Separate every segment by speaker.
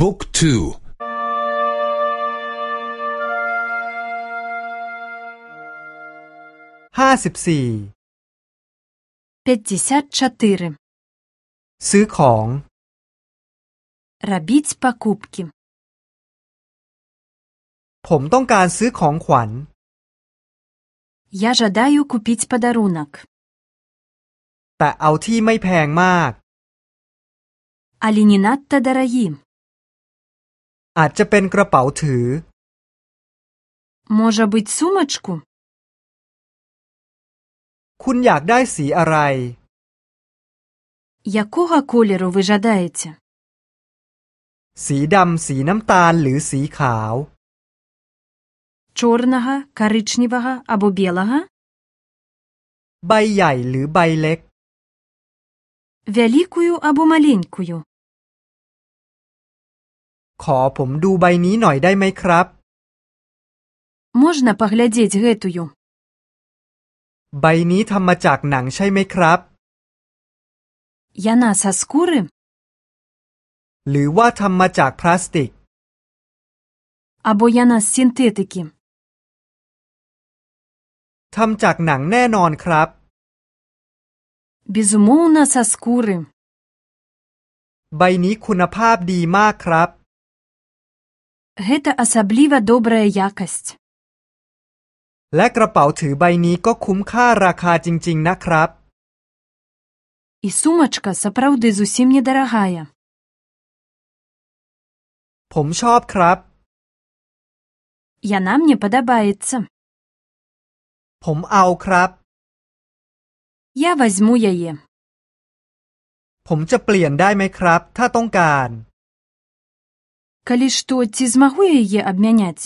Speaker 1: บุ๊กทู
Speaker 2: ห้าสิบสี่
Speaker 3: пятьдесят четыре
Speaker 2: ซื้อของ
Speaker 3: робить покупки
Speaker 2: ผมต้องการซื้อของขวัญ
Speaker 3: я жадаю купить подарунок
Speaker 2: แต่เอาที่ไม่แพงมาก
Speaker 3: але не надто дороги
Speaker 2: อาจจะเป็นกระเป๋าถือ
Speaker 3: может быть сумочку
Speaker 2: คุณอยากได้สีอะไร
Speaker 3: якого кольору вы жадаете
Speaker 2: สีดำ สีน้ำตาล หรือสีขาว
Speaker 3: чорного коричневого або белого
Speaker 2: ใบใหญ่หรือใบเล็ก
Speaker 3: великую або маленькую
Speaker 2: ขอผมดูใบนี้หน่อยได้ไหมครับ
Speaker 3: можно поглядеть гэтую
Speaker 2: ใบนี้ทำมาจากหนังใช่ไหมครับ
Speaker 3: яна со скуры
Speaker 2: หรือว่าทำมาจากพลาสติก
Speaker 3: або яна з синтетики
Speaker 2: ทำจากหนังแน่นอนครับ
Speaker 3: безумоўна со скуры
Speaker 2: ใบนี้คุณภาพดีมากครับ
Speaker 3: гэта асабліва добрая якасць
Speaker 2: และกระเป๋าถือใบนี้ก็คุ้มค่าราคาจริง ๆ นะครับ
Speaker 3: і сумачка сапраўды зусім недарагая
Speaker 2: ผมชอบครับ
Speaker 3: яна мне падабаецца
Speaker 2: ผมเอาครับ
Speaker 3: я возьму яе
Speaker 2: ผมจะเปลี่ยนได้ไหมครับ ถ้าต้องการ
Speaker 3: калі што ці змагу яе абмяняць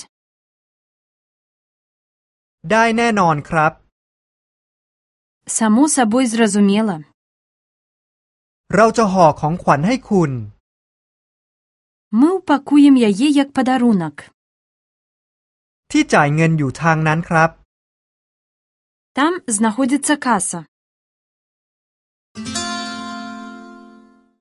Speaker 2: ได้แน่นอนครับ
Speaker 3: само сабой зразумела
Speaker 2: เราจะห่อของขวัญให้คุณ
Speaker 3: мы ўпакуем яе як падарунак
Speaker 2: ที่จ่ายเงินอยู่ทางนั้นครับ
Speaker 3: там знаходзіцца каса